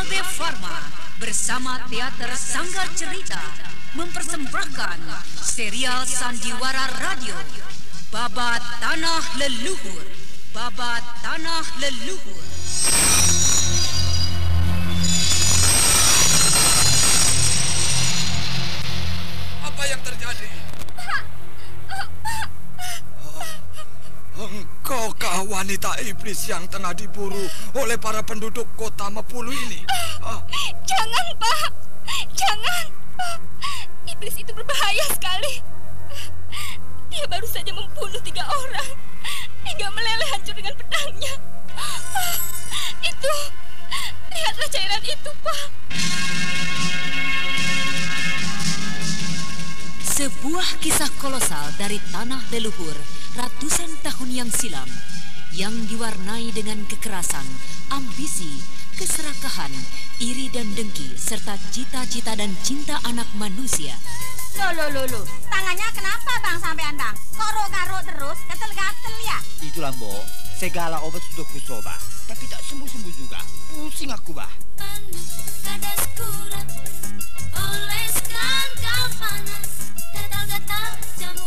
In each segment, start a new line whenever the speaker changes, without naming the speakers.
Kalbe Farma bersama Teater Sanggar Cerita mempersembahkan serial Sandiwara Radio Babat Tanah Leluhur Babat Tanah Leluhur
Apa yang terjadi? Engkaukah wanita iblis yang tengah diburu oleh para penduduk kota Mepulu ini? Ah,
Jangan, Pak. Jangan. Iblis itu berbahaya sekali. Dia baru saja membunuh tiga orang hingga meleleh hancur dengan pedangnya. Itu, lihatlah cairan itu, Pak.
Sebuah kisah kolosal dari tanah leluhur ratusan tahun yang silam yang diwarnai dengan kekerasan, ambisi, keserakahan, iri dan dengki serta cita-cita dan cinta anak manusia.
Loh, loh, loh, loh. Tangannya kenapa bang sampean bang? Kok garuk terus, gatel-gatel ya?
Itulah mbok, segala obat sudah kucoba, tapi tak sembuh-sembuh juga. Pusing aku bah.
Kadas kurat, oleskan kau panas, gatal-gatal jamur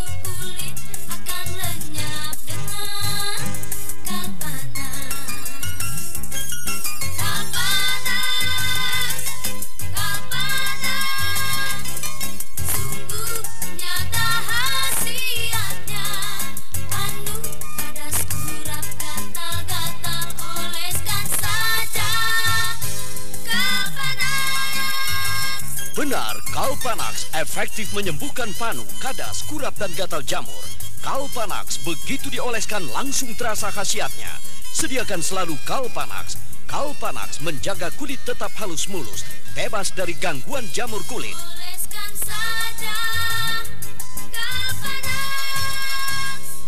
Kalpanax efektif menyembuhkan panu, kadas, kurap, dan gatal jamur. Kalpanax begitu dioleskan langsung terasa khasiatnya. Sediakan selalu Kalpanax. Kalpanax menjaga kulit tetap halus mulus, bebas dari gangguan jamur kulit.
Saja.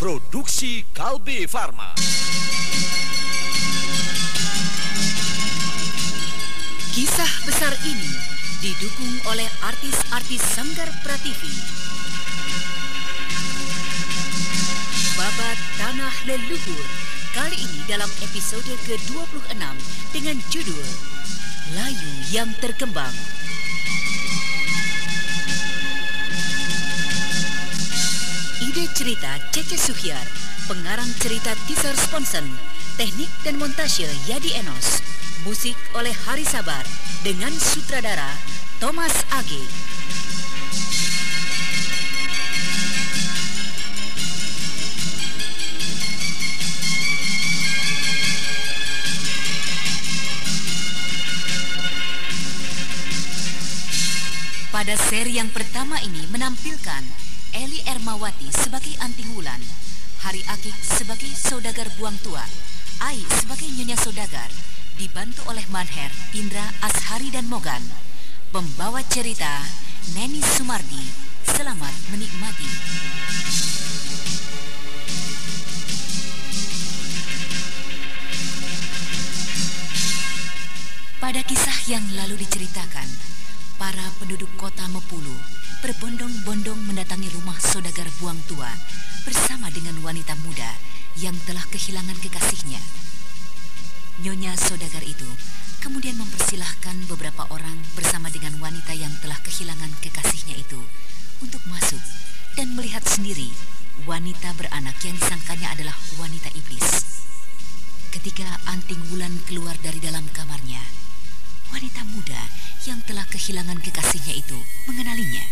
Produksi Kalbe Farma.
Kisah besar ini didukung oleh artis-artis Sanggar Prativi. Babat Tanah Leluhur kali ini dalam episode ke-26 dengan judul Layu yang Terkembang. Ide cerita Cece Suhyar, pengarang cerita teaser Sponsen, teknik dan montase Yadi Enos, musik oleh Hari Sabar dengan sutradara Thomas Age. Pada seri yang pertama ini menampilkan Eli Ermawati sebagai Anting Wulan, Hari Akik sebagai saudagar buang tua, Ai sebagai nyonya saudagar, dibantu oleh Manher, Indra, Ashari dan Mogan. Pembawa cerita Neni Sumardi. Selamat menikmati. Pada kisah yang lalu diceritakan, para penduduk kota Mepulu berbondong-bondong mendatangi rumah saudagar buang tua bersama dengan wanita muda yang telah kehilangan kekasihnya. Nyonya saudagar itu kemudian mempersilahkan beberapa orang bersama dengan wanita yang telah kehilangan kekasihnya itu untuk masuk dan melihat sendiri wanita beranak yang disangkanya adalah wanita iblis. Ketika Anting Wulan keluar dari dalam kamarnya, wanita muda yang telah kehilangan kekasihnya itu mengenalinya.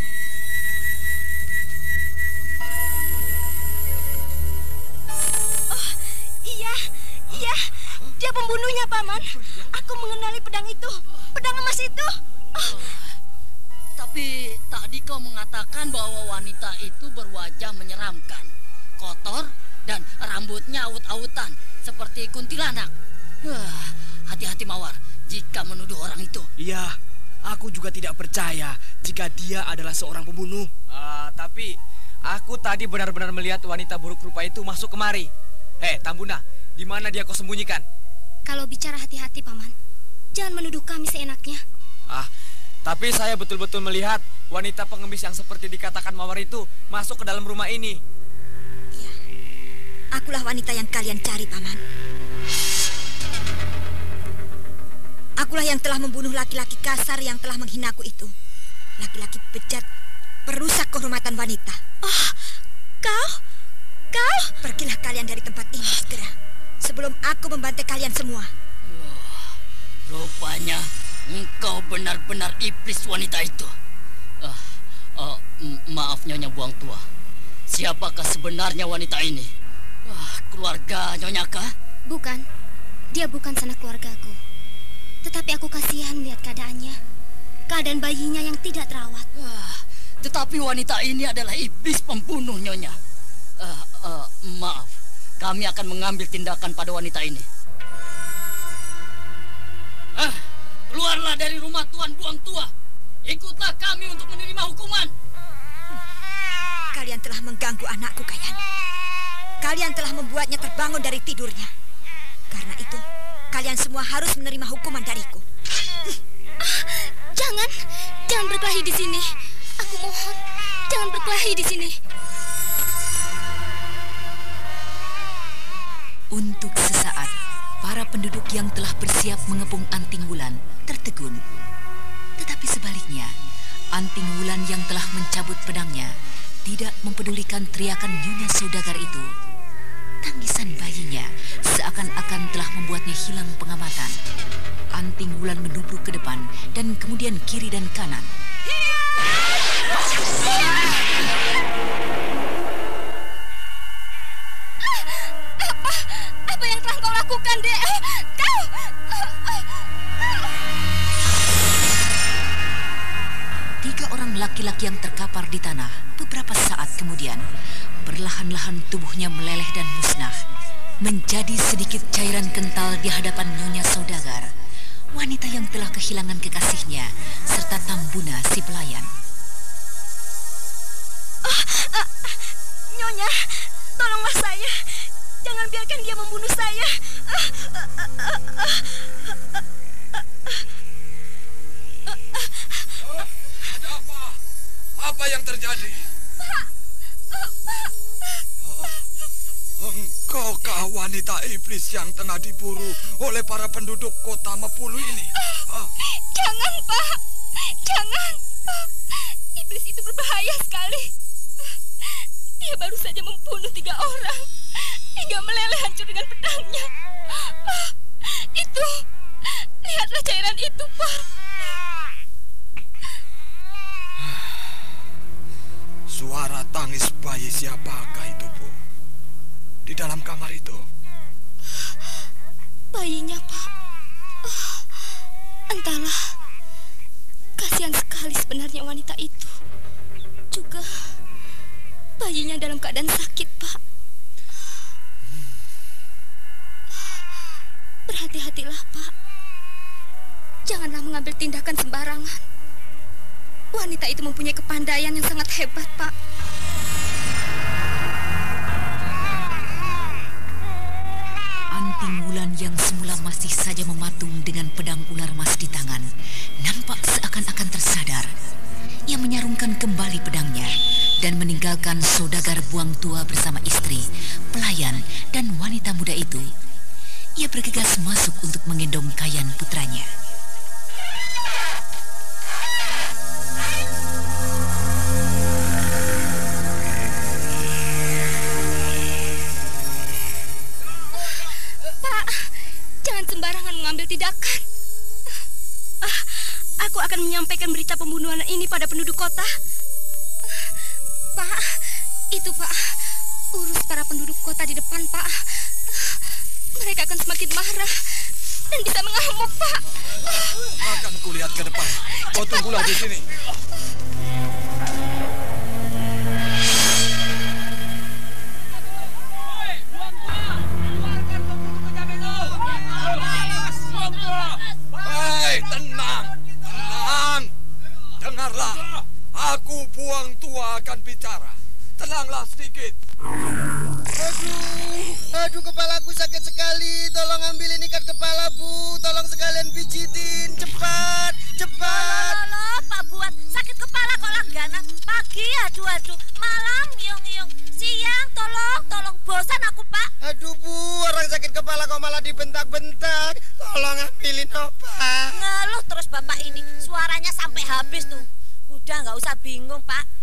Iya, iya, dia pembunuhnya, Paman. Aku mengenali pedang itu, pedang emas itu. Oh,
Tapi tadi kau mengatakan bahwa wanita itu berwajah menyeramkan, kotor, dan rambutnya aut-autan seperti kuntilanak. Wah, hati-hati Mawar jika menuduh orang itu.
Iya, aku juga tidak percaya jika dia adalah seorang pembunuh.
Ah, tapi aku tadi benar-benar melihat wanita buruk rupa itu masuk kemari. Hei, Tambuna, di mana dia kau sembunyikan?
Kalau bicara hati-hati, Paman. Jangan menuduh kami seenaknya.
Ah, tapi saya betul-betul melihat wanita pengemis yang seperti dikatakan Mawar itu masuk ke dalam rumah ini.
Akulah wanita yang kalian cari, Paman.
telah membunuh laki-laki kasar yang telah menghinaku itu. Laki-laki bejat, perusak kehormatan wanita.
Oh, kau? Kau?
Pergilah kalian dari tempat ini segera. Sebelum aku membantai kalian semua.
Rupanya engkau benar-benar iblis wanita itu. Ah, m- maaf Nyonya Buang Tua. Siapakah sebenarnya wanita ini? Ah, keluarga Nyonya kah?
Bukan. Dia bukan sanak keluargaku. Tetapi aku kasihan melihat keadaannya. Keadaan bayinya yang tidak terawat.
Ah, tetapi wanita ini adalah iblis pembunuh Nyonya. Ah, ah, maaf, kami akan mengambil tindakan pada wanita ini. Ah, keluarlah dari rumah Tuan Buang Tua. Ikutlah kami untuk menerima hukuman.
Kalian telah mengganggu anakku, Kayan. Kalian telah membuatnya terbangun dari tidurnya. Karena itu, kalian semua harus menerima hukuman dariku.
Jangan, jangan berkelahi di sini. Aku mohon, jangan berkelahi di sini.
Untuk sesaat, para penduduk yang telah bersiap mengepung Anting Wulan tertegun. Tetapi sebaliknya, Anting Wulan yang telah mencabut pedangnya tidak mempedulikan teriakan Nyonya Saudagar itu. Tangisan bayinya seakan-akan telah membuatnya hilang pengamatan. Anting Wulan menubruk ke depan dan kemudian kiri dan kanan.
Apa lakukan, Dek? Kau!
Tiga orang laki-laki yang terkapar di tanah beberapa saat kemudian perlahan-lahan tubuhnya meleleh dan musnah menjadi sedikit cairan kental di hadapan Nyonya Saudagar wanita yang telah kehilangan kekasihnya serta Tambuna si pelayan
Nyonya, tolonglah saya. Jangan biarkan dia membunuh saya.
Ada apa? Apa yang terjadi? Oh, Engkaukah wanita iblis yang tengah diburu oleh para penduduk kota Mepulu ini? Ah,
Jangan, Pak. Jangan. Iblis itu berbahaya sekali. Dia baru saja membunuh tiga orang hingga meleleh hancur dengan pedangnya. Itu, lihatlah cairan itu, Pak.
Suara tangis bayi siapakah itu, Bu? Di dalam kamar itu.
Bayinya, Pak. Ah, Entahlah. Kasihan sekali sebenarnya wanita itu. Juga bayinya dalam keadaan sakit, Pak. Berhati-hatilah, Pak. Janganlah mengambil tindakan sembarangan. Wanita itu mempunyai kepandaian yang sangat hebat, Pak.
Anting Wulan yang semula masih saja mematung dengan pedang ular emas di tangan nampak seakan-akan tersadar. Ia menyarungkan kembali pedangnya dan meninggalkan saudagar buang tua bersama istri, pelayan, dan wanita muda itu. Ia bergegas masuk untuk menggendong Kayan putranya.
Pak, jangan sembarangan mengambil tindakan. Ah, Aku akan menyampaikan berita pembunuhan ini pada penduduk kota. Pak, itu Pak. Urus para penduduk kota di depan, Pak. Mereka akan semakin marah dan bisa mengamuk, Pak.
Akan kulihat ke depan. Kau tunggulah di sini. Hei, tenang, tenang. Dengarlah, aku buang tua akan bicara. Tenanglah sedikit.
Aduh, aduh kepalaku sakit sekali. Tolong ambilin ikat kepala, Bu. Tolong sekalian pijitin, cepat. cepat.
Loh, Pak Buat, sakit kepala kok langganan. Pagi aduh aduh, malam ngiung-ngiung. Siang tolong, tolong bosan aku, Pak.
Aduh bu, orang sakit kepala kok malah dibentak-bentak. Tolong ambilin obat.
Ngeluh terus Bapak ini, suaranya sampai habis tuh. Udah nggak usah bingung, Pak.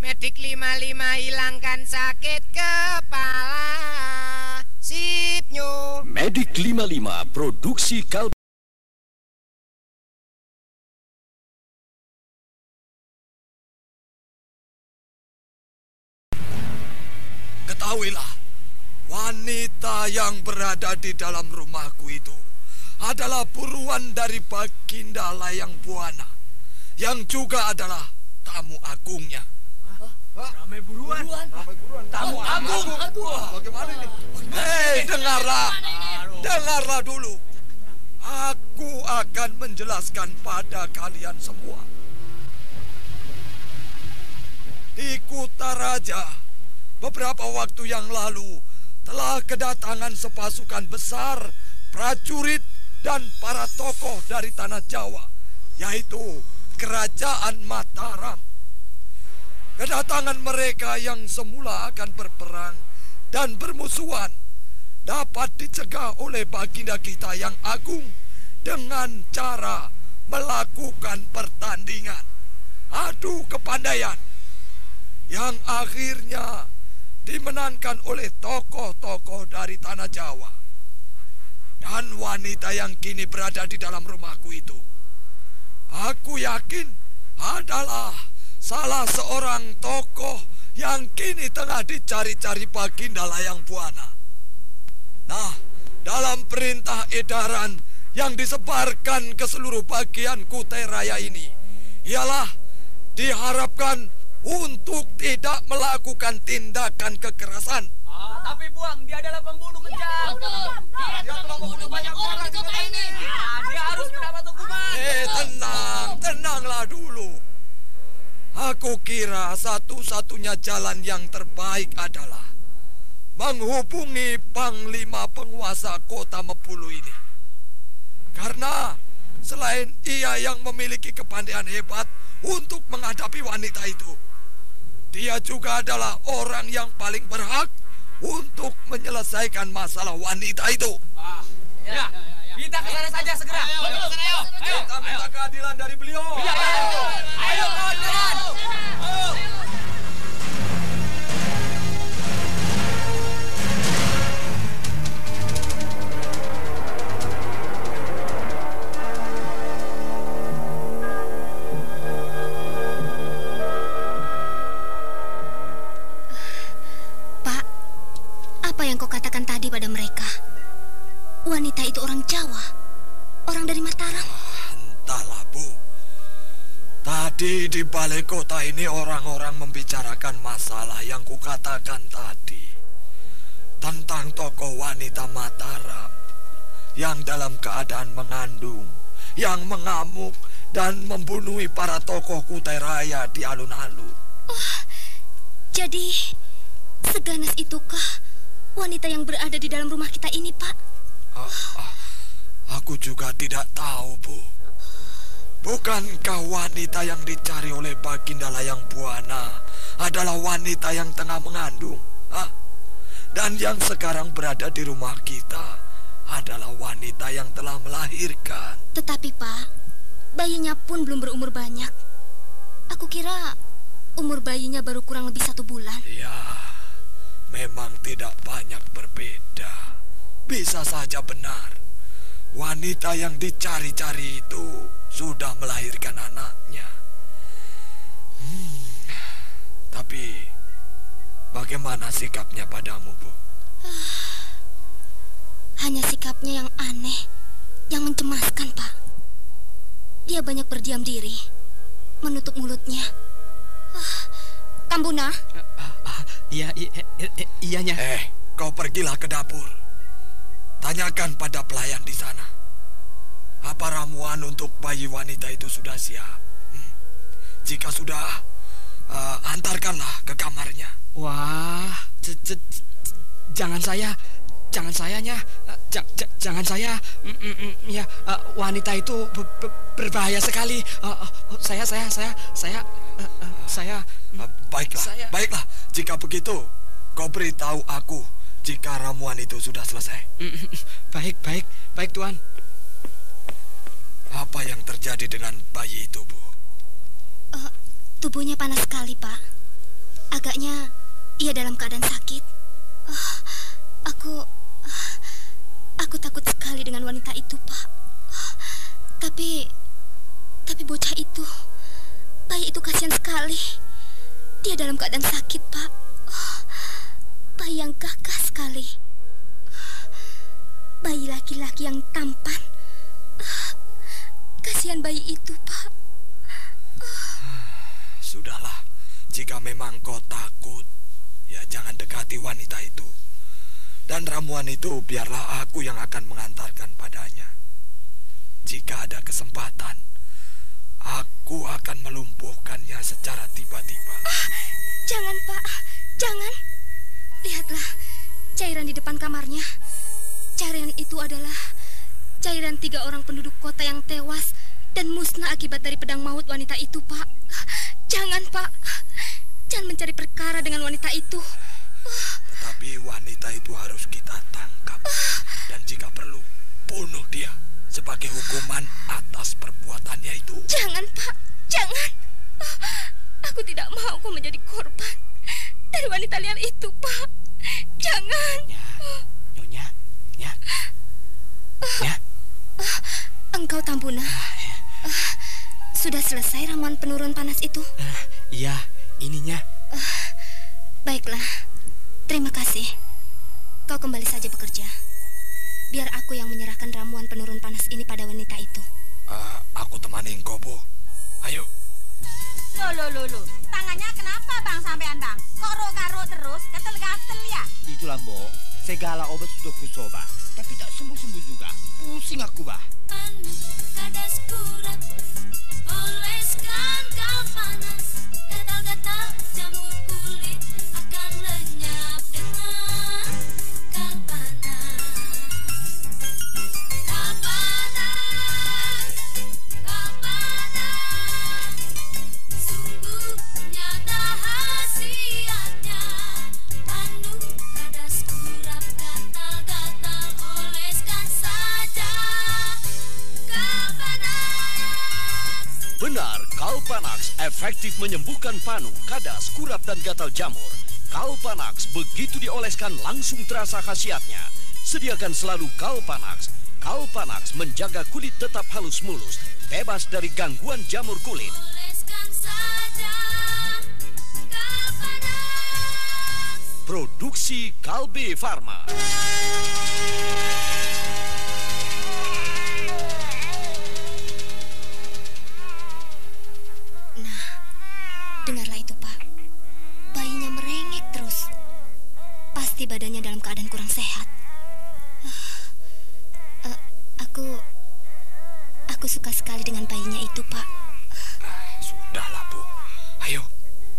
Medik 55 hilangkan sakit kepala. Sip nyu.
Medik 55 produksi Kal
Ketahuilah, wanita yang berada di dalam rumahku itu adalah buruan dari Baginda Layang Buana, yang juga adalah tamu agungnya.
Ramai buruan.
Tamu agung. Bagaimana ini? Hei, dengarlah. Dengarlah dulu. Aku akan menjelaskan pada kalian semua. Di Kutaraja, beberapa waktu yang lalu telah kedatangan sepasukan besar prajurit dan para tokoh dari tanah Jawa, yaitu Kerajaan Mataram. Kedatangan mereka yang semula akan berperang dan bermusuhan dapat dicegah oleh baginda kita yang agung dengan cara melakukan pertandingan adu kepandaian yang akhirnya dimenangkan oleh tokoh-tokoh dari tanah Jawa dan wanita yang kini berada di dalam rumahku itu. Aku yakin adalah salah seorang tokoh yang kini tengah dicari-cari Baginda Layang Buana. Nah, dalam perintah edaran yang disebarkan ke seluruh bagian Kutai Raya ini, ialah diharapkan untuk tidak melakukan tindakan kekerasan.
Ah, tapi buang, dia adalah pembunuh kejam. Dia telah membunuh banyak orang di kota ini. Ah, dia harus mendapat hukuman.
Eh, tenang, tenanglah dulu. Aku kira satu-satunya jalan yang terbaik adalah menghubungi Panglima Penguasa Kota Mepulu ini. Karena selain ia yang memiliki kepandaian hebat untuk menghadapi wanita itu, dia juga adalah orang yang paling berhak untuk menyelesaikan masalah wanita itu.
Ah, ya, kita ke sana saja segera. Betul, sana ayo.
Kita minta keadilan dari beliau.
Iya, ayo. Ayo, kawan-kawan. Ayo.
Pak,
di kota ini orang-orang membicarakan masalah yang kukatakan tadi. Tentang tokoh wanita Mataram yang dalam keadaan mengandung, yang mengamuk dan membunuhi para tokoh Kutai Raya di alun-alun.
Jadi, seganas itukah wanita yang berada di dalam rumah kita ini, Pak?
Ah, ah, aku juga tidak tahu, Bu. Bukankah wanita yang dicari oleh Baginda Layang Buana adalah wanita yang tengah mengandung? Hah? Dan yang sekarang berada di rumah kita adalah wanita yang telah melahirkan.
Tetapi, Pak, bayinya pun belum berumur banyak. Aku kira umur bayinya baru kurang lebih satu bulan.
Ya, memang tidak banyak berbeda. Bisa saja benar. Wanita yang dicari-cari itu sudah melahirkan anaknya. Hmm, tapi bagaimana sikapnya padamu, Bu?
Hanya sikapnya yang aneh, yang mencemaskan, Pak. Dia banyak berdiam diri. menutup mulutnya. Ah, Tambuna,
Iya, i- i- i- iyanya.
Eh, kau pergilah ke dapur. Tanyakan pada pelayan di sana. Apa ramuan untuk bayi wanita itu sudah siap? Hmm? Jika sudah, eh, antarkanlah ke kamarnya.
Wah, j- j- j- jangan saya, jangan sayanya, Eh, ja- ja- jangan saya. Mm, mm, mm, ya, eh, wanita itu be- be- berbahaya sekali. Eh, eh, saya, saya, saya, saya, eh, eh, saya.
Eh, baiklah,
Saya-
baiklah. Jika begitu, kau beritahu aku jika ramuan itu sudah selesai.
Mm, Baik, baik, baik Tuan.
Apa yang terjadi dengan bayi itu, Bu?
eh, tubuhnya panas sekali, Pak. Agaknya ia dalam keadaan sakit. Ah, aku, ah, aku takut sekali dengan wanita itu, Pak. Ah, tapi, tapi bocah itu, bayi itu kasihan sekali. Dia dalam keadaan sakit, Pak. Ah, bayi yang gagah sekali. Bayi laki-laki yang tampan. Ah, Kasihan bayi itu, Pak.
Sudahlah, jika memang kau takut, ya jangan dekati wanita itu. Dan ramuan itu biarlah aku yang akan mengantarkan padanya. Jika ada kesempatan, aku akan melumpuhkannya secara tiba-tiba.
Jangan, Pak. Jangan. Lihatlah cairan di depan kamarnya. Cairan itu adalah cairan tiga orang penduduk kota yang tewas dan musnah akibat dari pedang maut wanita itu, Pak. Jangan, Pak. Jangan mencari perkara dengan wanita itu.
Tetapi wanita itu harus kita tangkap. Dan jika perlu, bunuh dia sebagai hukuman atas perbuatannya itu.
Jangan, Pak. Jangan. Aku tidak mau kau menjadi korban dari wanita liar itu, Pak. Jangan.
Ya, nyonya, ya, ya.
Engkau Tambuna. Ah, Sudah selesai ramuan penurun panas itu?
Ah, iya, ininya.
Baiklah. Terima kasih. Kau kembali saja bekerja. Biar aku yang menyerahkan ramuan penurun panas ini pada wanita itu.
Ah, aku temani engkau, Bu. Ayo.
Loh, loh, loh, loh. Tangannya kenapa bang sampean bang? Kok roga-ro terus? Gatel-gatel ya?
Itulah, Mbok. Segala obat sudah kusoba, tapi tak sembuh-sembuh juga. Pusing aku, bah.
Oleskan kau panas Gatal-gatal jamur kulit
Kalpanax efektif menyembuhkan panu, kadas, kurap, dan gatal jamur. Kalpanax begitu dioleskan langsung terasa khasiatnya. Sediakan selalu Kalpanax. Kalpanax menjaga kulit tetap halus mulus, bebas dari gangguan jamur kulit.
Saja
Produksi Kalbe Farma.
Badannya dalam keadaan kurang sehat. Eh, aku aku suka sekali dengan bayinya itu, Pak.
Ah, sudahlah, Bu. Ayo,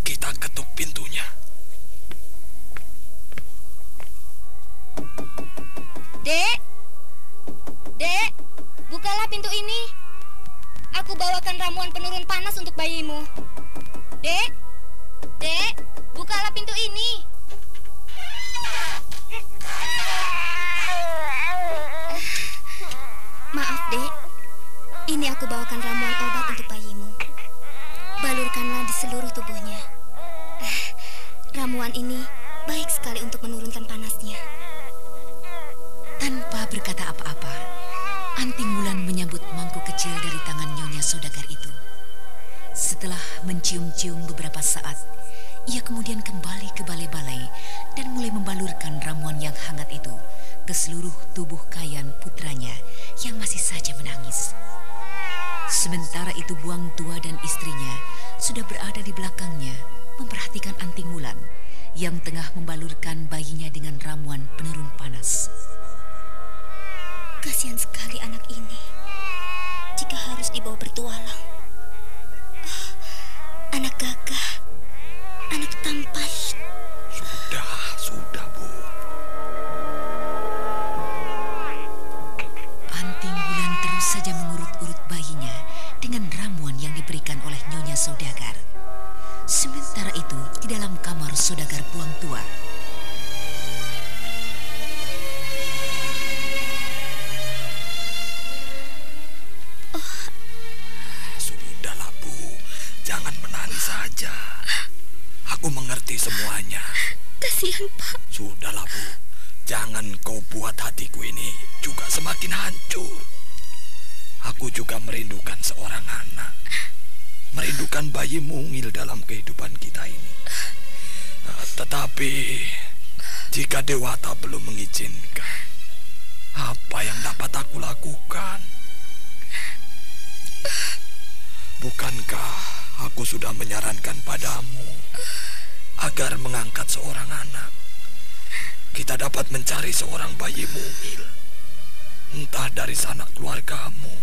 kita ketuk pintunya.
Dek. Dek, bukalah pintu ini. Aku bawakan ramuan penurun panas untuk bayimu. Dek. Dek, bukalah pintu ini. Maaf, Dek. Ini aku bawakan ramuan obat untuk bayimu. Balurkanlah di seluruh tubuhnya. Eh, Ramuan ini baik sekali untuk menurunkan panasnya.
Tanpa berkata apa-apa, Anting Wulan menyambut mangkuk kecil dari tangan Nyonya Sodagar itu. Setelah mencium-cium beberapa saat, ia kemudian kembali ke balai-balai dan mulai membalurkan ramuan yang hangat itu ke seluruh tubuh Kayan putranya yang masih saja menangis. Sementara itu Buang Tua dan istrinya sudah berada di belakangnya memperhatikan Anting Wulan yang tengah membalurkan bayinya dengan ramuan penurun panas.
Kasihan sekali anak ini jika harus dibawa bertualang. Ah, anak gagah,
Saudagar. Sementara itu, di dalam kamar Saudagar Buang Tua,
Sudahlah, Bu. Jangan menangis saja. Aku mengerti semuanya.
Kasihan, Pak.
Sudahlah, Bu. Jangan kau buat hatiku ini juga semakin hancur. Aku juga merindukan seorang anak. Merindukan bayi mungil dalam kehidupan kita ini. Nah, Tetapi jika Dewata belum mengizinkan, apa yang dapat aku lakukan? Bukankah aku sudah menyarankan padamu agar mengangkat seorang anak? Kita dapat mencari seorang bayi mungil, entah dari sanak keluargamu,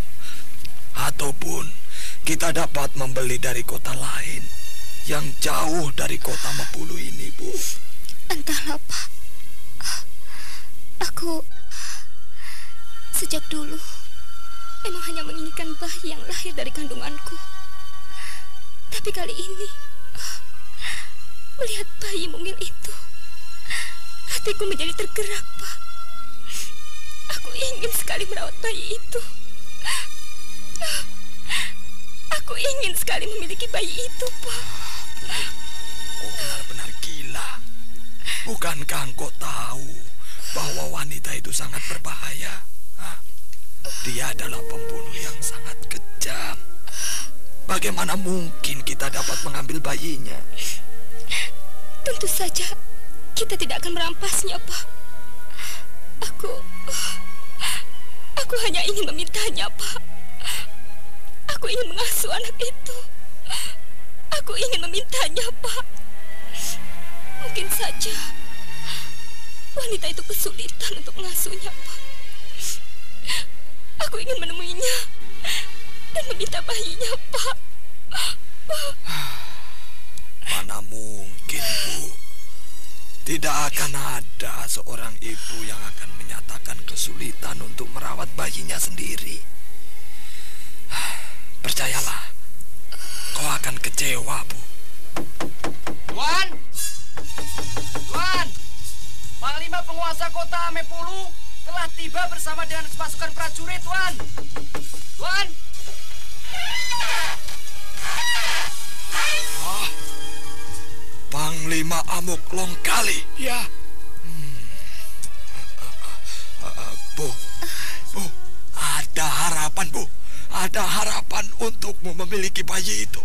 ataupun kita dapat membeli dari kota lain yang jauh dari kota Mapulu ini, Bu.
Entahlah, Pak. Aku sejak dulu memang hanya menginginkan bayi yang lahir dari kandunganku. Tapi kali ini melihat bayi mungil itu, hatiku menjadi tergerak, Pak. Aku ingin sekali merawat bayi itu. Aku ingin sekali memiliki bayi itu, Pak.
Kau benar-benar gila. Bukankah engkau tahu bahwa wanita itu sangat berbahaya? Hah? Dia adalah pembunuh yang sangat kejam. Bagaimana mungkin kita dapat mengambil bayinya?
Tentu saja kita tidak akan merampasnya, Pak. Aku aku hanya ingin memintanya, Pak. Aku ingin mengasuh anak itu. Aku ingin memintanya, Pak. Mungkin saja wanita itu kesulitan untuk mengasuhnya, Pak. Aku ingin menemuinya dan meminta bayinya, Pak.
Mana mungkin, Bu? Tidak akan ada seorang ibu yang akan menyatakan kesulitan untuk merawat bayinya sendiri. Percayalah, kau akan kecewa, Bu.
Tuan! Tuan! Panglima penguasa kota Mepulu telah tiba bersama dengan pasukan prajurit, Tuan. Tuan!
Ah, Panglima Amuk Longkali.
Ya,
Ah, Bu, Bu, ada harapan, Bu. Ada harapan untukmu memiliki bayi itu.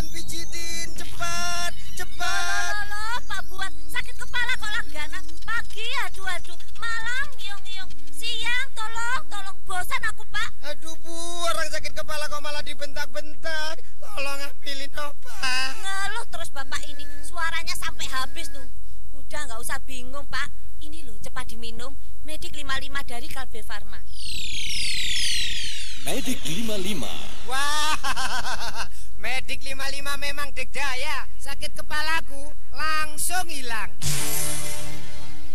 Sekalian pijitin, cepat, cepat.
Loh, Pak Buat, sakit kepala kok langganan. Pagi, aduh, aduh. Malam, ngiung-ngiung. Siang, tolong, tolong. Bosan aku, Pak.
Aduh Bu, orang sakit kepala kok malah dibentak-bentak. Tolong ambilin obat.
Ngeluh terus Bapak ini. Suaranya sampai habis tuh. Udah nggak usah bingung, Pak. Ini loh, cepat diminum. Medik 55 dari Kalbe Farma.
Medik 55.
Wah, Medik 55 memang dikdaya. Sakit kepalaku langsung hilang.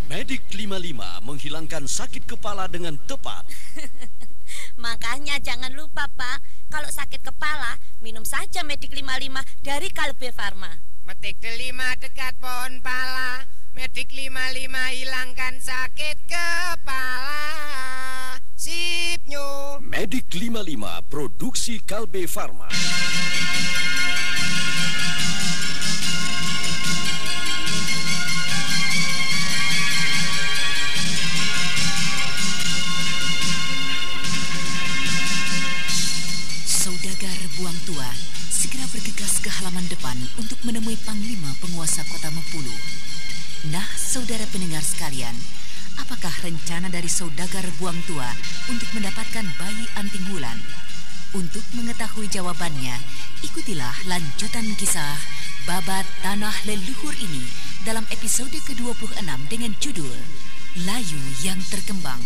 Medik 55 menghilangkan sakit kepala dengan tepat.
Makanya jangan lupa, Pak. Kalau sakit kepala, minum saja Medik 55 dari Kalbe Farma.
Metik delima dekat pohon pala Medik 55 hilangkan sakit kepala Sip nyu
Medik 55 Produksi Kalbe Farma
Saudagar Buang Tua segera bergegas ke halaman depan untuk menemui Panglima Penguasa Kota. Nah, saudara pendengar sekalian, apakah rencana dari Saudagar Buang Tua untuk mendapatkan bayi anting wulan? Untuk mengetahui jawabannya, ikutilah lanjutan kisah Babat Tanah Leluhur ini dalam episode ke-26 dengan judul Layu yang Terkembang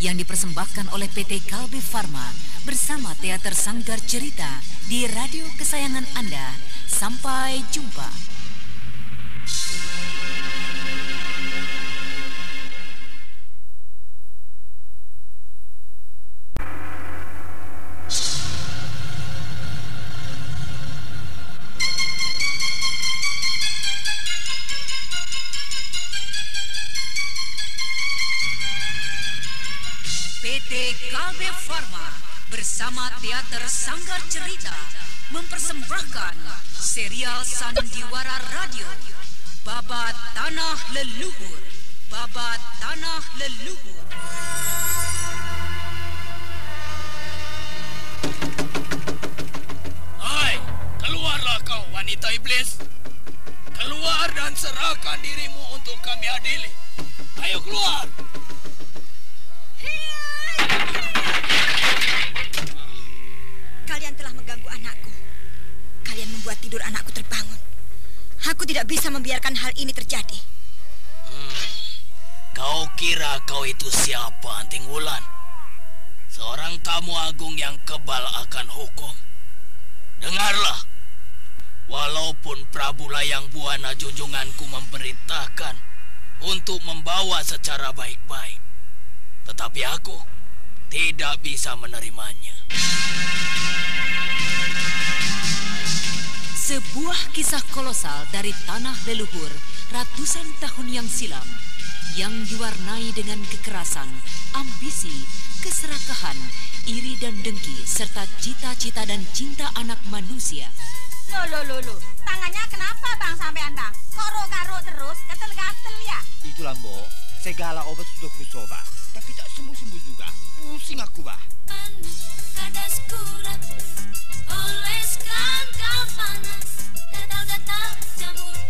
yang dipersembahkan oleh PT Kalbe Farma bersama Teater Sanggar Cerita di radio kesayangan Anda. Sampai jumpa. Farma bersama Teater Sanggar Cerita mempersembahkan serial Sandiwara Radio Babat Tanah Leluhur Babat Tanah Leluhur
Hai, keluarlah kau wanita iblis. Keluar dan serahkan dirimu untuk kami adili. Ayo keluar.
Kalian telah mengganggu anakku. Kalian membuat tidur anakku terbangun. Aku tidak bisa membiarkan hal ini terjadi.
Kau kira kau itu siapa, Anting Wulan? Seorang tamu agung yang kebal akan hukum. Dengarlah, walaupun Prabu Layang Buana junjunganku memberitakan untuk membawa secara baik-baik, tetapi aku tidak bisa menerimanya.
Sebuah kisah kolosal dari tanah leluhur ratusan tahun yang silam yang diwarnai dengan kekerasan, ambisi, keserakahan, iri dan dengki serta cita-cita dan cinta anak manusia.
Loh, loh, loh, loh. Tangannya kenapa bang sampean bang? Kok garuk terus, gatel-gatel ya?
Itulah, Mbok. Segala obat sudah kucoba. Tapi tak sembuh-sembuh juga. Pusing aku, bah.
Kadas kurat Oleskan kau panas Gatal-gatal jamur kulit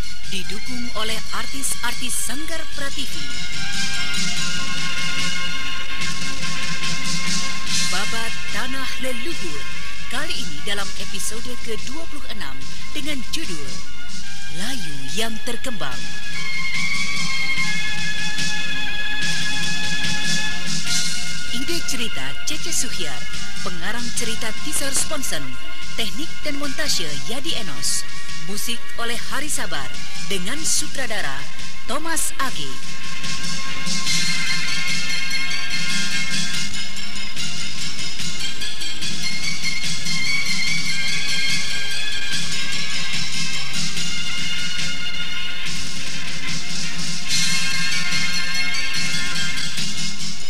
didukung oleh artis-artis Sanggar Prativi. Babat Tanah Leluhur kali ini dalam episode ke-26 dengan judul Layu yang Terkembang. Ide cerita Cece Suhyar, pengarang cerita teaser Sponsen, teknik dan montase Yadi Enos, musik oleh Hari Sabar dengan sutradara Thomas Age.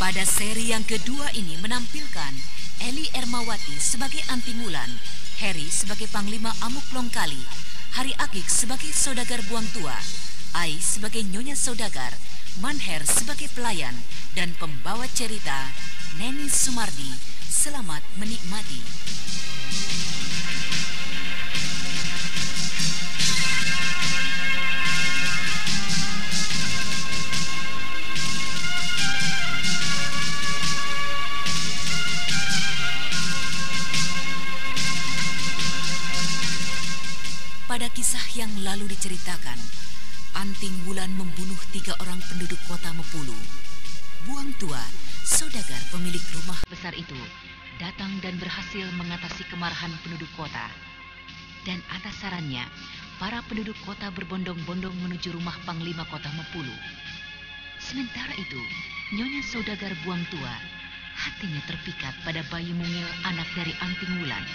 Pada seri yang kedua ini menampilkan Eli Ermawati sebagai Anting Wulan, Harry sebagai Panglima Amuk Longkali, Hari Agik sebagai saudagar buang tua, Ai sebagai nyonya saudagar, Manher sebagai pelayan, dan pembawa cerita Neni Sumardi. Selamat menikmati. Diceritakan, Anting Wulan membunuh tiga orang penduduk kota Mepulu. Buang tua, saudagar pemilik rumah besar itu, datang dan berhasil mengatasi kemarahan penduduk kota. Dan atas sarannya, para penduduk kota berbondong-bondong menuju rumah Panglima Kota Mepulu. Sementara itu, Nyonya Saudagar Buang Tua, hatinya terpikat pada bayi mungil anak dari Anting Wulan.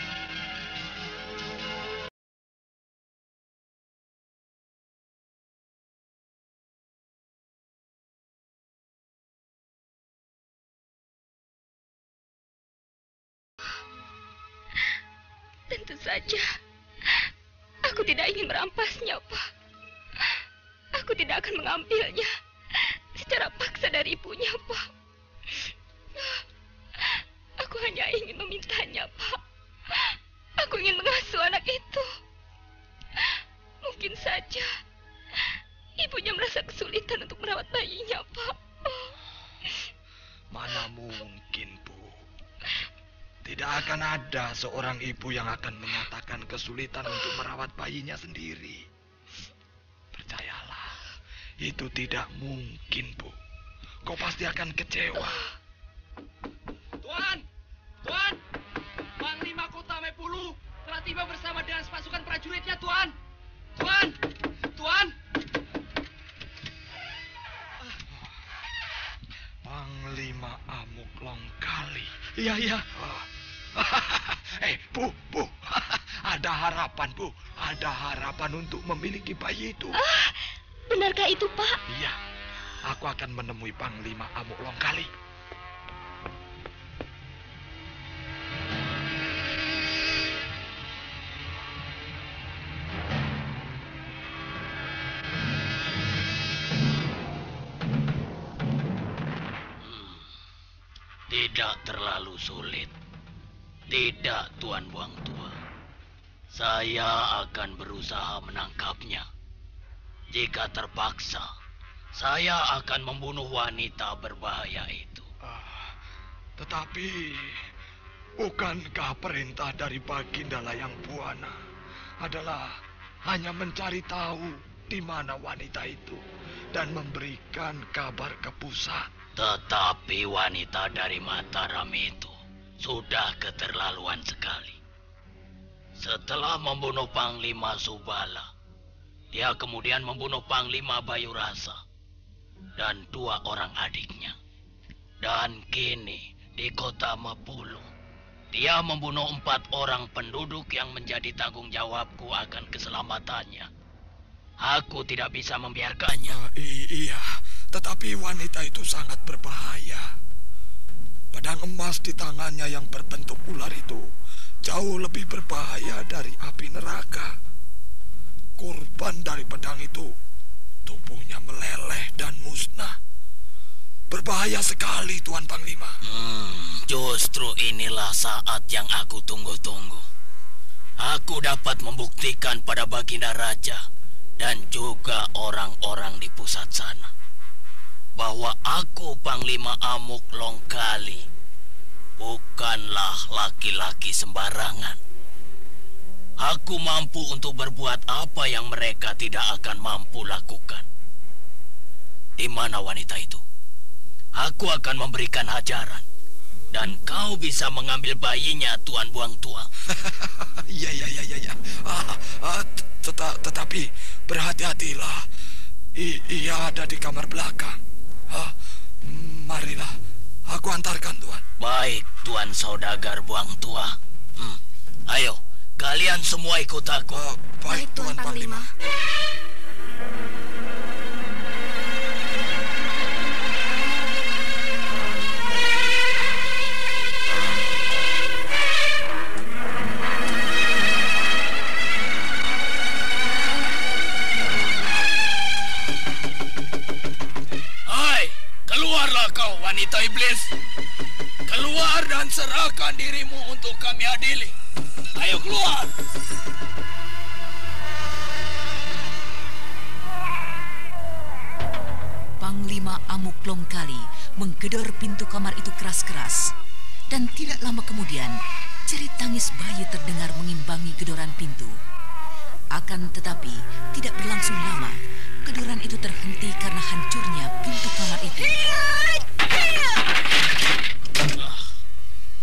Ibu yang akan menyatakan kesulitan untuk merawat bayinya sendiri. Percayalah, itu tidak mungkin, Bu. Kau pasti akan kecewa.
Tuan! Tuan! Panglima Kota Mepulu telah tiba bersama dengan pasukan prajuritnya, Tuan! Tuan! Tuan!
Panglima Amuk Longkali.
Iya, iya.
eh, Bu, Bu. Ada harapan, Bu. Ada harapan untuk memiliki bayi itu.
Benarkah itu, Pak?
Iya. Aku akan menemui Panglima Amuk Longkali.
Saya akan berusaha menangkapnya. Jika terpaksa, saya akan membunuh wanita berbahaya itu.
Tetapi, bukankah perintah dari Baginda Layang Buana adalah hanya mencari tahu di mana wanita itu dan memberikan kabar ke pusat?
Tetapi wanita dari Mataram itu sudah keterlaluan sekali. Setelah membunuh Panglima Subala, dia kemudian membunuh Panglima Bayu Rasa dan dua orang adiknya. Dan kini di kota Mapulu, dia membunuh empat orang penduduk yang menjadi tanggung jawabku akan keselamatannya. Aku tidak bisa membiarkannya.
I- iya, tetapi wanita itu sangat berbahaya. Pedang emas di tangannya yang berbentuk ular itu jauh lebih berbahaya dari api neraka. Korban dari pedang itu tubuhnya meleleh dan musnah. Berbahaya sekali, Tuan Panglima.
Hmm, justru inilah saat yang aku tunggu-tunggu. Aku dapat membuktikan pada Baginda Raja dan juga orang-orang di pusat sana bahwa aku Panglima Amuk Longkali bukanlah laki-laki sembarangan. Aku mampu untuk berbuat apa yang mereka tidak akan mampu lakukan. Di mana wanita itu? Aku akan memberikan hajaran. Dan kau bisa mengambil bayinya, Tuan Buang Tua.
Iya, iya, iya, iya. teta- tetapi berhati-hatilah. Ia ada di kamar belakang. Ah, marilah, aku antarkan, Tuan.
Baik, Tuan Saudagar Buang Tua. Hmm. Ayo, kalian semua ikut aku.
baik,
Tuan Panglima.
Keluarlah kau wanita iblis. Keluar dan serahkan dirimu untuk kami adili. Ayo keluar.
Panglima Amuk Longkali menggedor pintu kamar itu keras-keras. Dan tidak lama kemudian, jerit tangis bayi terdengar mengimbangi gedoran pintu. Akan tetapi, tidak berlangsung lama. Gedoran itu terhenti karena hancurnya pintu kamar itu.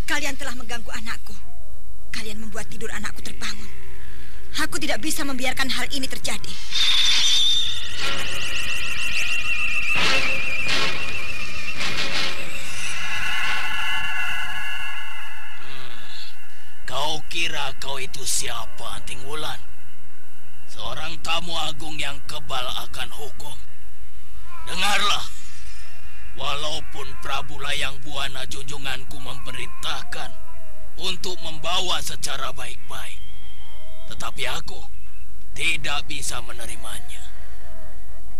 Kalian telah mengganggu anakku. Kalian membuat tidur anakku terbangun. Aku tidak bisa membiarkan hal ini terjadi.
Kau kira kau itu siapa, Anting Wulan? Seorang tamu agung yang kebal akan hukum. Dengarlah, walaupun Prabu Layang Buana junjunganku memerintahkan untuk membawa secara baik-baik, tetapi aku tidak bisa menerimanya.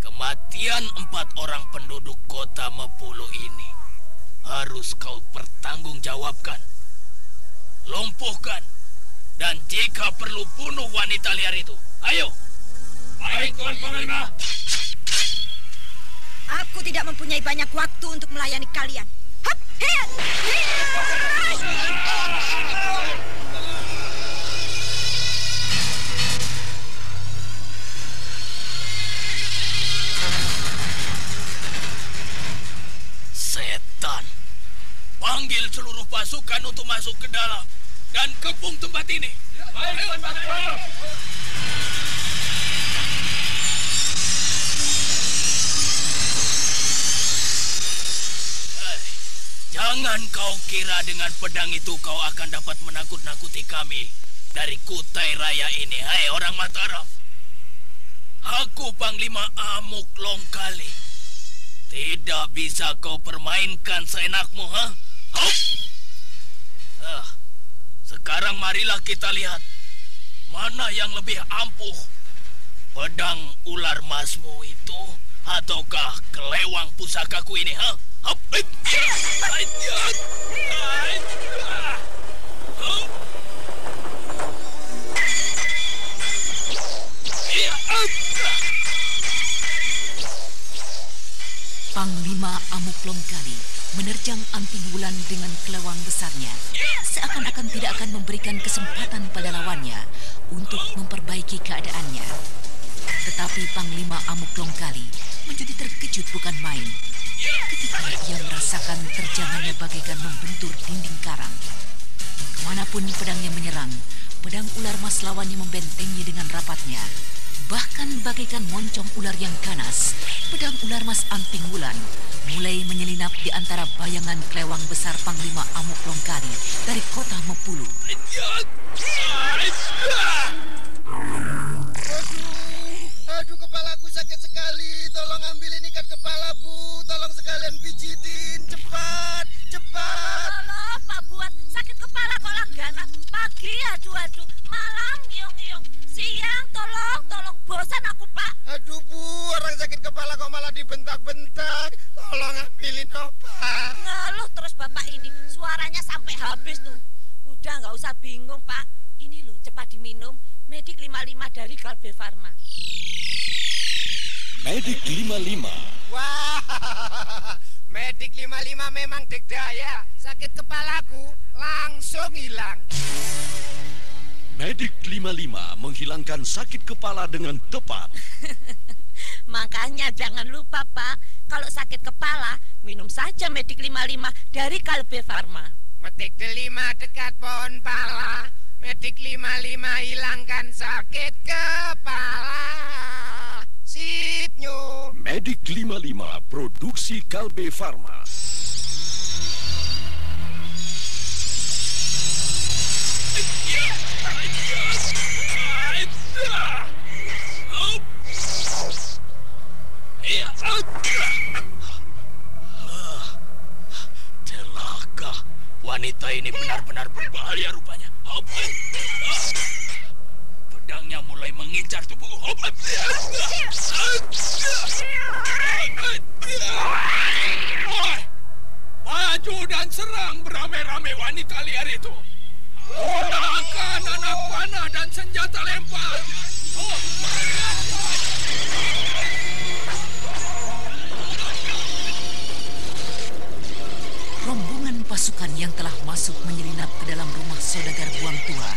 Kematian empat orang penduduk kota Mepulu ini harus kau pertanggungjawabkan lumpuhkan, dan jika perlu bunuh wanita liar itu. Ayo. Baik, Tuan Panglima.
Aku tidak mempunyai banyak waktu untuk melayani kalian. Hap,
Setan. Panggil seluruh pasukan untuk masuk ke dalam dan kepung tempat ini. Baik, Tuan Panglima. Jangan kau kira dengan pedang itu kau akan dapat menakut-nakuti kami dari Kutai Raya ini. Hei orang Mataram. Aku Panglima Amuk Longkali. Tidak bisa kau permainkan seenakmu, ha? Ah, sekarang marilah kita lihat mana yang lebih ampuh. Pedang ular masmu itu ataukah kelewang pusakaku ini, ha?
Panglima Amuk Longkali menerjang Anting Wulan dengan kelewang besarnya. Seakan-akan tidak akan memberikan kesempatan pada lawannya untuk memperbaiki keadaannya. Tetapi Panglima Amuk Longkali menjadi terkejut bukan main ketika ia merasakan terjangannya bagaikan membentur dinding karang. Ke mana pun pedangnya menyerang, pedang ular mas lawannya membentengi dengan rapatnya. Bahkan bagaikan moncong ular yang ganas, pedang ular mas anting wulan mulai menyelinap di antara bayangan kelewang besar Panglima Amuk Longkali dari kota Mepulu.
Aduh, kepalaku sakit sekali. Tolong ambilin ikat kepala, Bu. Tolong sekalian pijitin. Cepat, cepat.
Alah, Pak Buat, sakit kepala kok langganan. Pagi aduh aduh, malam bosan aku, Pak.
Aduh, Bu. Orang sakit kepala kok malah dibentak-bentak. Tolong ambilin obat.
Ngeluh terus Bapak ini, suaranya sampai habis tuh. Udah nggak usah bingung, Pak. Ini loh, cepat diminum. Medik 55 dari Kalbe Farma.
Medik 55.
Wah, Medik 55 memang dikdaya. Sakit kepalaku langsung hilang.
Medik 55 menghilangkan sakit kepala dengan tepat.
Makanya jangan lupa, Pak. Kalau sakit kepala, minum saja Medik 55 dari Kalbe Farma.
Medik delima dekat pohon pala. Medik 55 hilangkan sakit kepala. Sip nyu.
Medik 55 produksi Kalbe Farma.
Celaka. Wanita ini benar-benar berbahaya rupanya. Pedangnya mulai mengincar tubuhku. Hop.
Hei wanita liar itu, gunakan anak panah dan senjata lempar. Oh,
pasukan yang telah masuk menyelinap ke dalam rumah saudagar buang tua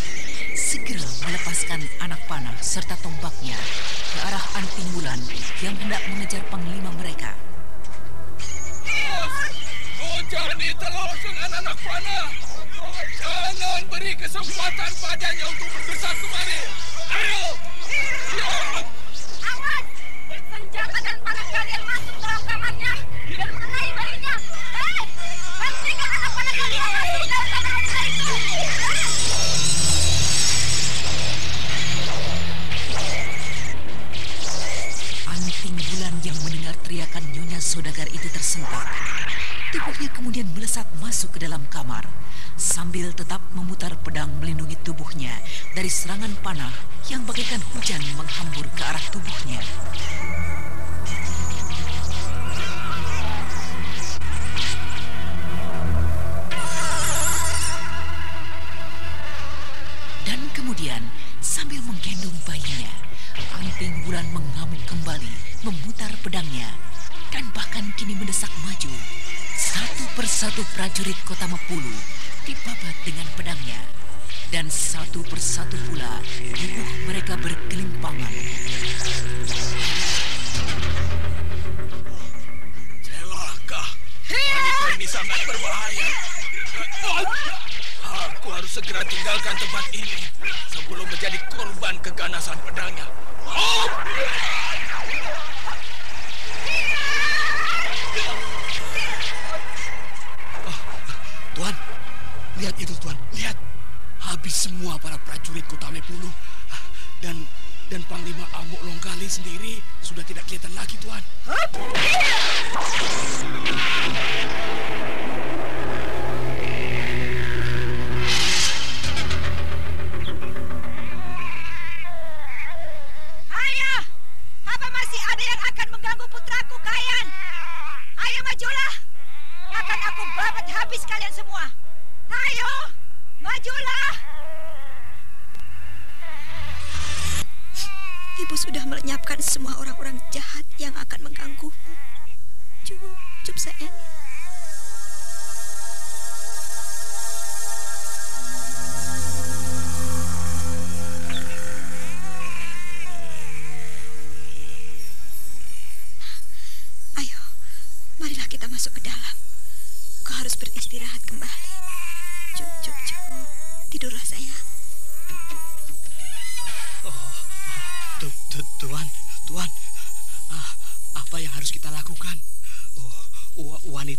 segera melepaskan anak panah serta tombaknya ke arah Anting Wulan yang hendak mengejar panglima mereka.
Hujani terus dengan anak panah. Jangan beri kesempatan padanya untuk bergesak kemari. Ayo!
Teriakan Nyonya Saudagar itu tersentak. Tubuhnya kemudian melesat masuk ke dalam kamar sambil tetap memutar pedang melindungi tubuhnya dari serangan panah yang bagaikan hujan menghambur ke arah tubuhnya. Dan kemudian sambil menggendong bayinya, Anting Wulan mengamuk kembali, memutar pedangnya, dan bahkan kini mendesak maju. Satu persatu prajurit kota Mapulu dibabat dengan pedangnya. Dan satu persatu pula tubuh mereka berkelimpangan.
Celaka. Wanita ini sangat berbahaya. Aku harus segera tinggalkan tempat ini sebelum menjadi korban keganasan pedangnya. Oh!
Semua para prajurit kota Mepulu. Dan dan Panglima Amuk Longkali sendiri sudah tidak kelihatan lagi Tuan.
Ayo! Apa masih ada yang akan mengganggu putraku, Kayan? Ayo majulah! Akan aku babat habis kalian semua. Ayo! Majulah!
Ibu sudah melenyapkan semua orang-orang jahat yang akan mengganggu. Cukup, cukup sayang.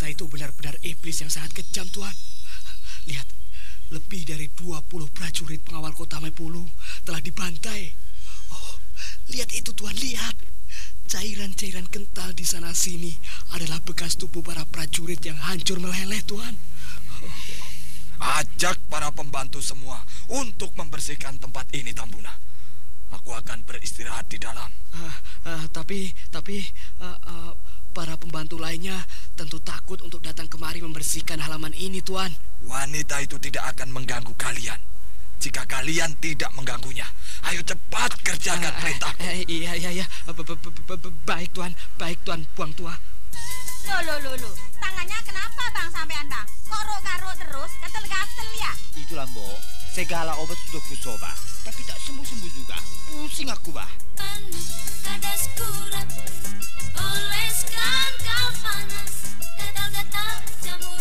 Itu benar-benar iblis yang sangat kejam, Tuan. Lihat, lebih dari 20 prajurit pengawal kota Mepulu telah dibantai. Oh, lihat itu, Tuan, lihat. Cairan-cairan kental di sana sini adalah bekas tubuh para prajurit yang hancur meleleh, Tuan.
Ajak para pembantu semua untuk membersihkan tempat ini, Tambuna. Aku akan beristirahat di dalam.
Ah, ah, tapi, tapi ah, ah, para pembantu lainnya tentu takut untuk datang kemari membersihkan halaman ini, Tuan.
Wanita itu tidak akan mengganggu kalian. Jika kalian tidak mengganggunya, ayo cepat kerjakan perintahku.
Eh, iya, iya, iya. B- b- b- b- b- Baik, Tuan. Baik, Tuan. Buang tua.
Loh, loh, loh, loh. Tangannya kenapa, Bang, sampean, Bang? Kok rok-garok terus? Gatel-gatel ya?
Itulah, Mbok. Segala obat sudah kusoba, tapi tak sembuh-sembuh juga. Pusing aku, bah.
Kadas kurap Oleskan kau panas Gatal-gatal jamur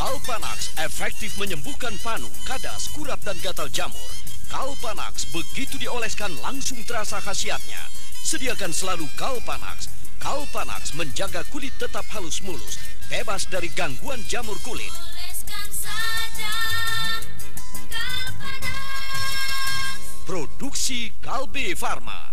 Kalpanax efektif menyembuhkan panu, kadas, kurap, dan gatal jamur. Kalpanax begitu dioleskan langsung terasa khasiatnya. Sediakan selalu Kalpanax. Kalpanax menjaga kulit tetap halus mulus, bebas dari gangguan jamur kulit.
Saja
Produksi Kalbe Farma.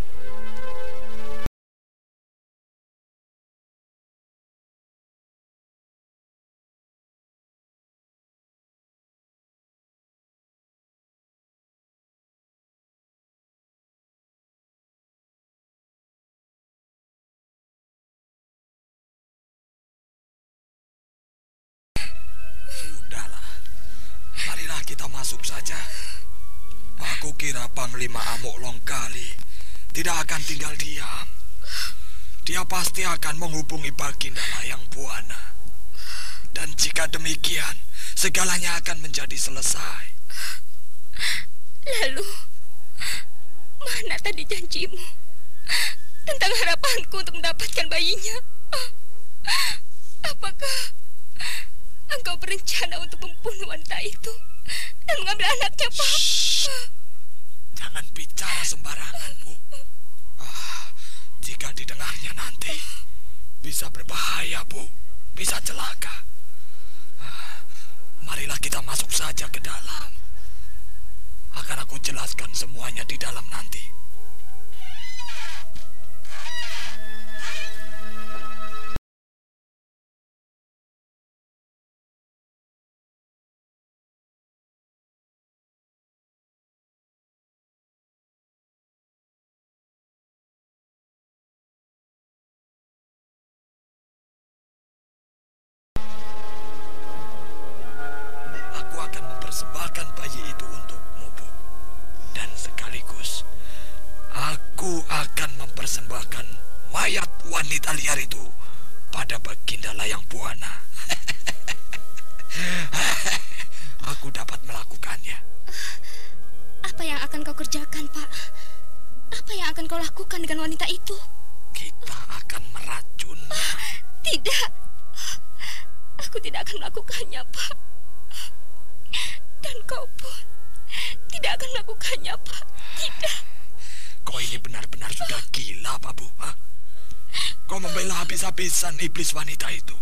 Sudahlah. Marilah kita masuk saja. Aku kira Panglima Amuk Longkali tidak akan tinggal diam. Dia pasti akan menghubungi Baginda Layang Buana. Dan jika demikian, segalanya akan menjadi selesai.
Lalu, mana tadi janjimu tentang harapanku untuk mendapatkan bayinya? Apakah engkau berencana untuk membunuh wanita itu dan mengambil anaknya, Pak?
Jangan bicara sembarangan, Bu. Ah, jika didengarnya nanti, bisa berbahaya, Bu. Bisa celaka. Ah, marilah kita masuk saja ke dalam. Akan aku jelaskan semuanya di dalam nanti. Mempersembahkan mayat wanita liar itu pada Baginda Layang Buana. aku dapat melakukannya.
Apa yang akan kau kerjakan, Pak? Apa yang akan kau lakukan dengan wanita itu?
Kita akan meracunnya.
Tidak. Aku tidak akan melakukannya, Pak. Dan kau pun tidak akan melakukannya, Pak. Tidak.
Kau ini benar-benar sudah gila, Pak Bu. ha? Kau membela habis-habisan iblis wanita itu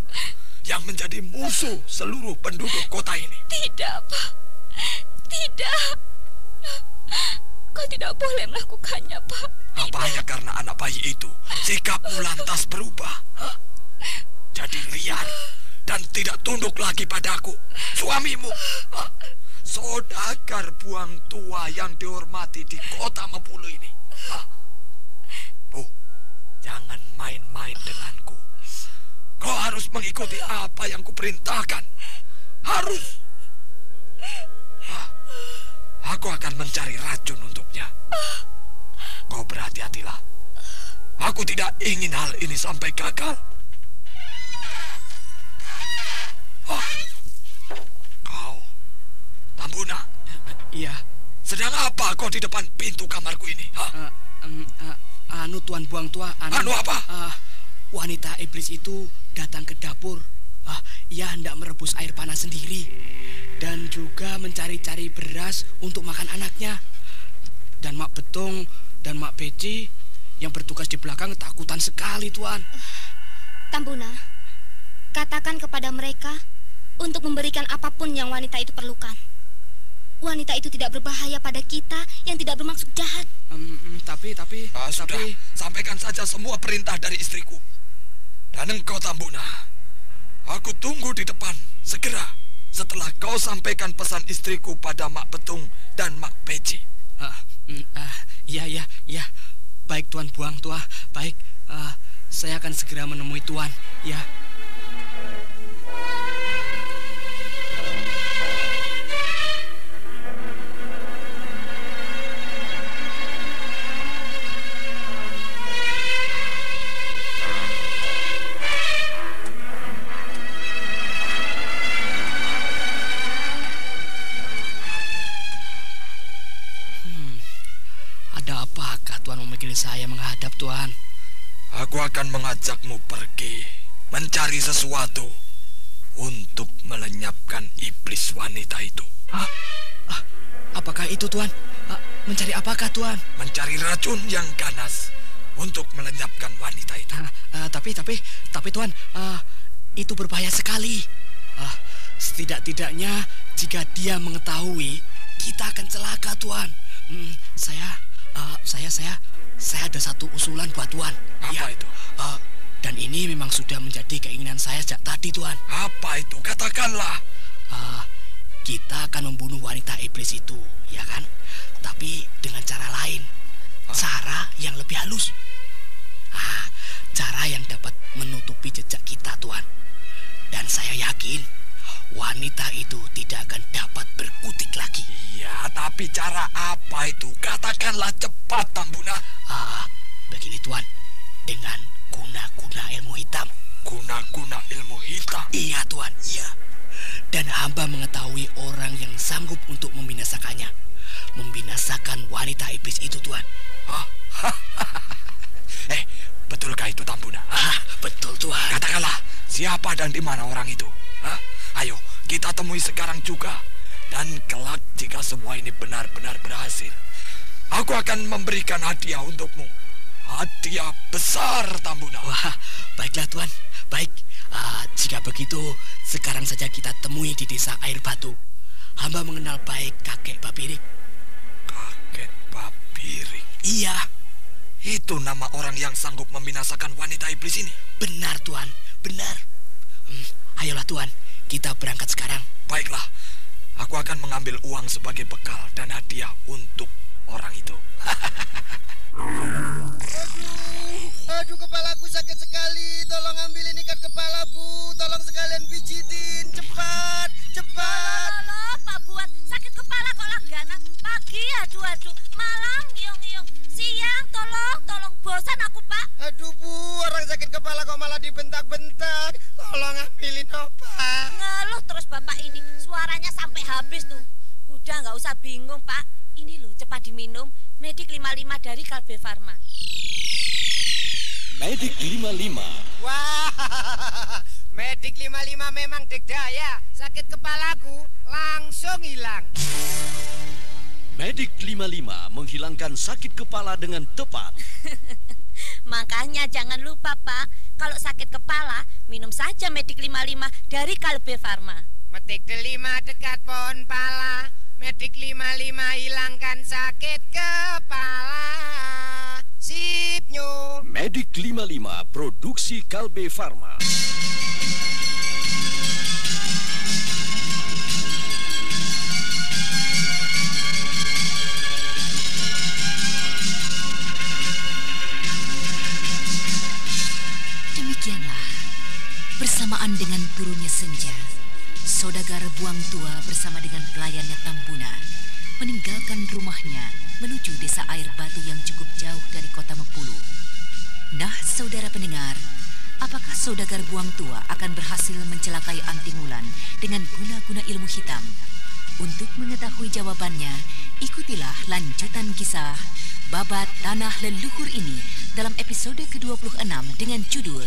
yang menjadi musuh seluruh penduduk kota ini.
Tidak, Pak. Tidak. Kau tidak boleh melakukannya, Pak.
Apa hanya karena anak bayi itu sikapmu lantas berubah? ha? Jadi liar dan tidak tunduk lagi padaku, suamimu. ha? Saudagar buang tua yang dihormati di kota Mempulu ini. Bu, jangan main-main denganku. Kau harus mengikuti apa yang kuperintahkan. Harus. Aku akan mencari racun untuknya. Kau berhati-hatilah. Aku tidak ingin hal ini sampai gagal. Ah, Kau, Tambuna.
Iya.
Sedang apa kau di depan pintu kamarku ini? Ha?
Eh, em, eh, anu tuan buang tua. Anu,
Anu apa?
eh, wanita iblis itu datang ke dapur. Ah, ia hendak merebus air panas sendiri dan juga mencari-cari beras untuk makan anaknya. Dan Mak Betung dan Mak Beci yang bertugas di belakang ketakutan sekali, Tuan.
Tambuna, katakan kepada mereka untuk memberikan apa pun yang wanita itu perlukan. Wanita itu tidak berbahaya pada kita yang tidak bermaksud jahat.
Em, tapi, tapi,
Ah, sudah,
tapi,
sampaikan saja semua perintah dari istriku. Dan engkau Tambuna, aku tunggu di depan segera setelah kau sampaikan pesan istriku pada Mak Betung dan Mak Peci.
ah, em, ah, iya, iya, iya. Baik, Tuan buang tua. Baik, ah, saya akan segera menemui Tuan. Ya. Menghadap Tuan?
Aku akan mengajakmu pergi mencari sesuatu untuk melenyapkan iblis wanita itu.
Ah, ah, apakah itu Tuan? Ah, mencari apakah Tuan?
Mencari racun yang ganas untuk melenyapkan wanita itu.
Ah, ah, tapi, tapi, tapi Tuan, ah, itu berbahaya sekali. Ah, setidak-tidaknya jika dia mengetahui, kita akan celaka Tuan. mm, saya, uh, saya, saya, saya ada satu usulan buat Tuan.
Apa itu?
Uh, dan ini memang sudah menjadi keinginan saya sejak tadi, Tuan.
Apa itu? Katakanlah.
Uh, kita akan membunuh wanita iblis itu, ya kan? Tapi dengan cara lain. Cara yang lebih halus. Ah, cara yang dapat menutupi jejak kita, Tuan. Dan saya yakin wanita itu tidak akan dapat berkutik lagi.
Iya, tapi cara apa itu? Katakanlah cepat, Tambuna.
Ah, begini, Tuan. Dengan guna-guna ilmu hitam.
Guna-guna ilmu hitam?
Iya, Tuan, iya. Dan hamba mengetahui orang yang sanggup untuk membinasakannya. Membinasakan wanita iblis itu, Tuan.
Hah? eh, betulkah itu Tambuna?
Ah, betul, Tuan.
Katakanlah, siapa dan di mana orang itu? Hah? Ayo, kita temui sekarang juga. Dan kelak jika semua ini benar-benar berhasil, aku akan memberikan hadiah untukmu. Hadiah besar, Tambuna.
Wah, baiklah, Tuan. Baik, uh, jika begitu, sekarang saja kita temui di desa Air Batu. Hamba mengenal baik kakek Babirik.
Kakek Babirik?
Iya.
Itu nama orang yang sanggup membinasakan wanita iblis ini?
Benar, Tuan. Benar. Hmm, ayolah, Tuan. Kita berangkat sekarang.
Baiklah. Aku akan mengambil uang sebagai bekal dan hadiah untuk orang itu.
aduh, aduh kepalaku sakit sekali. Tolong ambilin ikat kepala, Bu. Tolong sekalian pijitin. Cepat, cepat.
Loh, Pak Buat, sakit kepala kok langganan. Pagi, aduh, aduh. Malam, iung, iung. Siang, tolong, tolong. Bosan aku, Pak.
Aduh, Bu. Orang sakit kepala kok malah dibentak-bentak. Tolong ambilin obat.
Ngeluh terus Bapak ini. Suaranya sampai habis tuh. Udah nggak usah bingung, Pak. Ini loh, cepat diminum. Medik 55 dari Kalbe Farma.
Medik 55.
Wah, Medik 55 memang dikdaya. Sakit kepalaku langsung hilang.
Medik 55 menghilangkan sakit kepala dengan tepat.
Makanya jangan lupa, Pak. Kalau sakit kepala, minum saja Medik 55 dari Kalbe Farma.
Medik delima dekat pohon pala. Medik 55 hilangkan sakit kepala. Sip nyu.
Medik 55 produksi Kalbe Farma.
Demikianlah, bersamaan dengan turunnya senja, Saudagar Buang Tua bersama dengan pelayannya Tambuna meninggalkan rumahnya menuju desa air batu yang cukup jauh dari kota Mepulu. Nah, saudara pendengar, apakah Saudagar Buang Tua akan berhasil mencelakai Antingulan dengan guna-guna ilmu hitam? Untuk mengetahui jawabannya, ikutilah lanjutan kisah Babat Tanah Leluhur ini dalam episode ke-26 dengan judul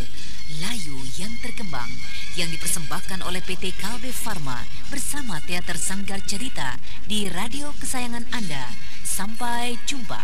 Layu yang Terkembang yang dipersembahkan oleh PT Kalbe Farma bersama Teater Sanggar Cerita di radio kesayangan Anda. Sampai jumpa.